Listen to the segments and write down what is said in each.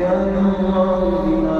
كان الله بما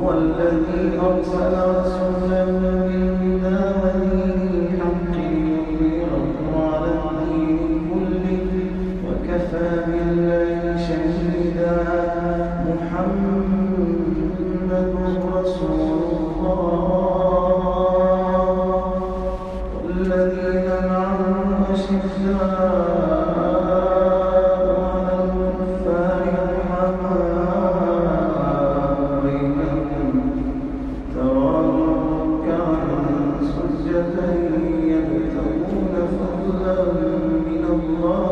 هو الذي أرسل رسولا من هدى الله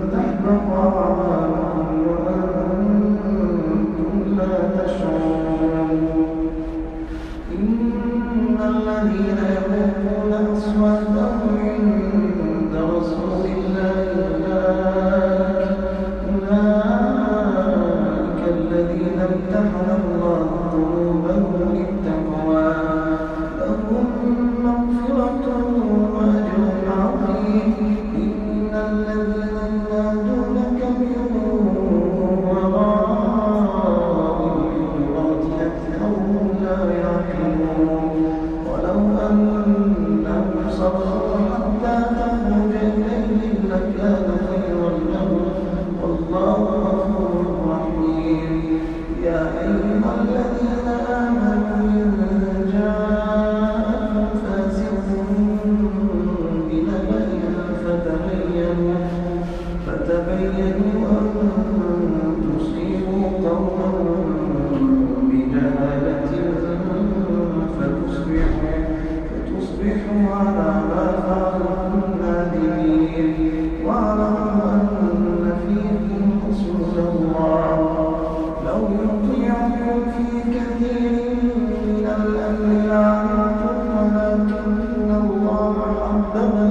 Amen.